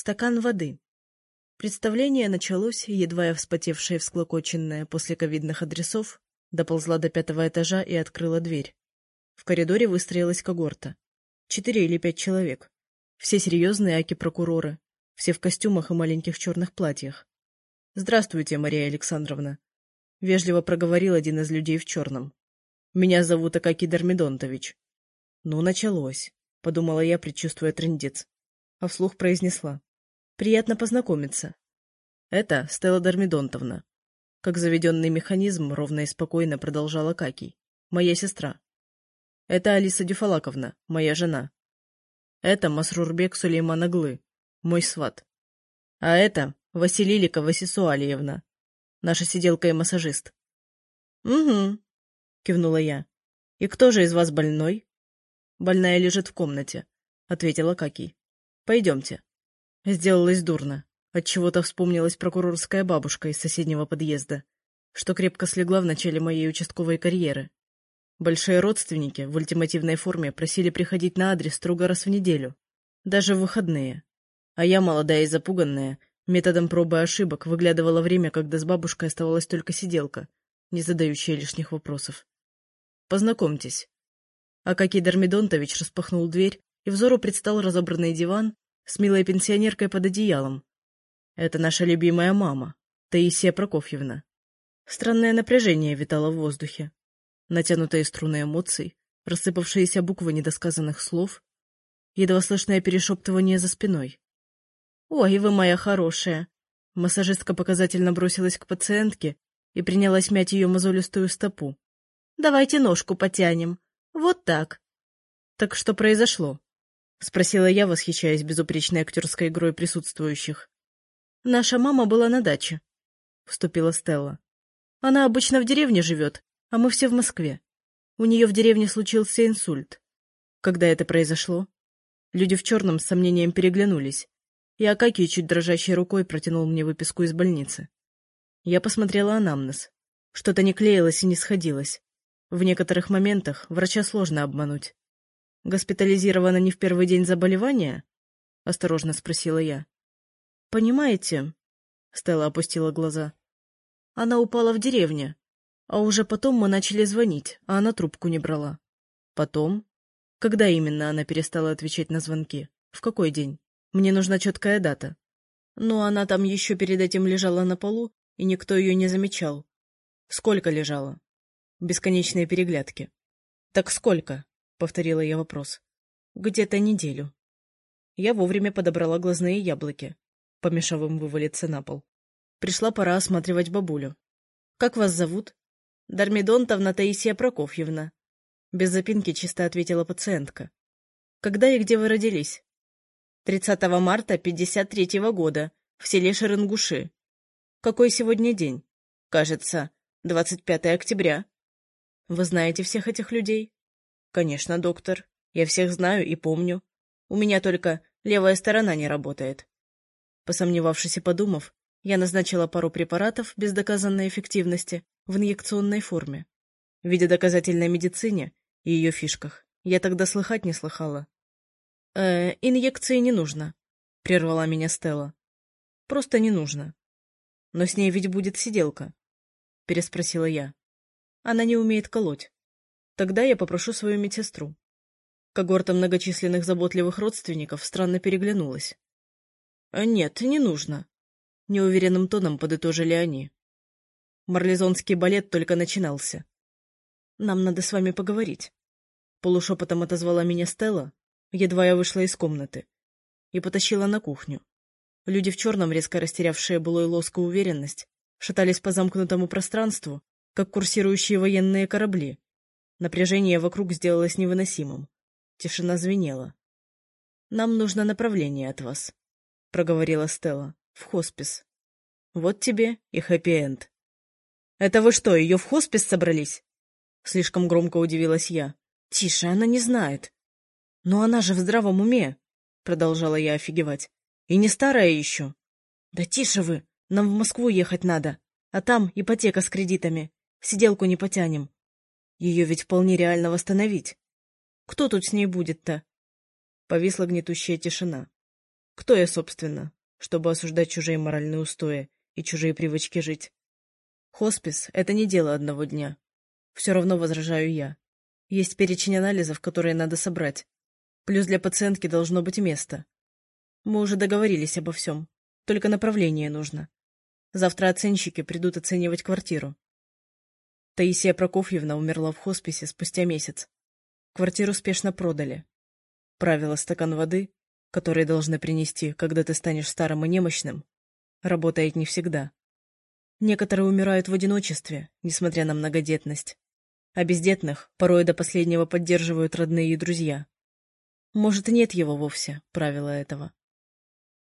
Стакан воды. Представление началось, едва я вспотевшая всклокоченная после ковидных адресов, доползла до пятого этажа и открыла дверь. В коридоре выстроилась когорта. Четыре или пять человек. Все серьезные аки-прокуроры. Все в костюмах и маленьких черных платьях. «Здравствуйте, Мария Александровна», — вежливо проговорил один из людей в черном. «Меня зовут Акаки Дармидонтович». «Ну, началось», — подумала я, предчувствуя трындец. А вслух произнесла. Приятно познакомиться. Это Стелла Дармидонтовна. Как заведенный механизм, ровно и спокойно продолжала Какий. Моя сестра. Это Алиса Дюфалаковна, моя жена. Это Масрурбек Сулейман Аглы, мой сват. А это Василилика Васисуалиевна, наша сиделка и массажист. — Угу, — кивнула я. — И кто же из вас больной? — Больная лежит в комнате, — ответила Какий. — Пойдемте. Сделалось дурно. Отчего-то вспомнилась прокурорская бабушка из соседнего подъезда, что крепко слегла в начале моей участковой карьеры. Большие родственники в ультимативной форме просили приходить на адрес строго раз в неделю, даже в выходные. А я, молодая и запуганная, методом пробы и ошибок выглядывала время, когда с бабушкой оставалась только сиделка, не задающая лишних вопросов. «Познакомьтесь». Акакий Дармидонтович распахнул дверь, и взору предстал разобранный диван с милой пенсионеркой под одеялом. Это наша любимая мама, Таисия Прокофьевна. Странное напряжение витало в воздухе. Натянутые струны эмоций, рассыпавшиеся буквы недосказанных слов, едва слышное перешептывание за спиной. «Ой, вы моя хорошая!» Массажистка показательно бросилась к пациентке и принялась мять ее мозолистую стопу. «Давайте ножку потянем. Вот так». «Так что произошло?» — спросила я, восхищаясь безупречной актерской игрой присутствующих. «Наша мама была на даче», — вступила Стелла. «Она обычно в деревне живет, а мы все в Москве. У нее в деревне случился инсульт. Когда это произошло?» Люди в черном с сомнением переглянулись, и Акакий чуть дрожащей рукой протянул мне выписку из больницы. Я посмотрела анамнез. Что-то не клеилось и не сходилось. В некоторых моментах врача сложно обмануть. Госпитализирована не в первый день заболевания? — осторожно спросила я. — Понимаете, — Стелла опустила глаза, — она упала в деревне, а уже потом мы начали звонить, а она трубку не брала. Потом? Когда именно она перестала отвечать на звонки? В какой день? Мне нужна четкая дата. Но она там еще перед этим лежала на полу, и никто ее не замечал. Сколько лежала? Бесконечные переглядки. Так сколько? — повторила я вопрос. «Где-то неделю». Я вовремя подобрала глазные яблоки, помешав им вывалиться на пол. Пришла пора осматривать бабулю. «Как вас зовут?» «Дармидонтовна Таисия Прокофьевна». Без запинки чисто ответила пациентка. «Когда и где вы родились?» «30 марта 53-го года, в селе Шеренгуши». «Какой сегодня день?» «Кажется, 25 октября». «Вы знаете всех этих людей?» Конечно, доктор. Я всех знаю и помню. У меня только левая сторона не работает. Посомневавшись и подумав, я назначила пару препаратов без доказанной эффективности в инъекционной форме. Видя доказательной медицине и ее фишках, я тогда слыхать не слыхала. «Э, инъекции не нужно», — прервала меня Стелла. «Просто не нужно». «Но с ней ведь будет сиделка», — переспросила я. «Она не умеет колоть». Тогда я попрошу свою медсестру. Когорта многочисленных заботливых родственников странно переглянулась. «А — Нет, не нужно. — неуверенным тоном подытожили они. Марлезонский балет только начинался. — Нам надо с вами поговорить. Полушепотом отозвала меня Стелла, едва я вышла из комнаты, и потащила на кухню. Люди в черном, резко растерявшие былой лоск и уверенность, шатались по замкнутому пространству, как курсирующие военные корабли, Напряжение вокруг сделалось невыносимым. Тишина звенела. — Нам нужно направление от вас, — проговорила Стелла. — В хоспис. — Вот тебе и хэппи-энд. — Это вы что, ее в хоспис собрались? Слишком громко удивилась я. — Тише, она не знает. — Но она же в здравом уме, — продолжала я офигевать. — И не старая еще. — Да тише вы, нам в Москву ехать надо, а там ипотека с кредитами. Сиделку не потянем. Ее ведь вполне реально восстановить. Кто тут с ней будет-то? Повисла гнетущая тишина. Кто я, собственно, чтобы осуждать чужие моральные устои и чужие привычки жить? Хоспис — это не дело одного дня. Все равно возражаю я. Есть перечень анализов, которые надо собрать. Плюс для пациентки должно быть место. Мы уже договорились обо всем. Только направление нужно. Завтра оценщики придут оценивать квартиру. Таисия Прокофьевна умерла в хосписе спустя месяц. Квартиру спешно продали. Правило стакан воды, который должны принести, когда ты станешь старым и немощным, работает не всегда. Некоторые умирают в одиночестве, несмотря на многодетность. А бездетных порой до последнего поддерживают родные и друзья. Может, нет его вовсе, правила этого.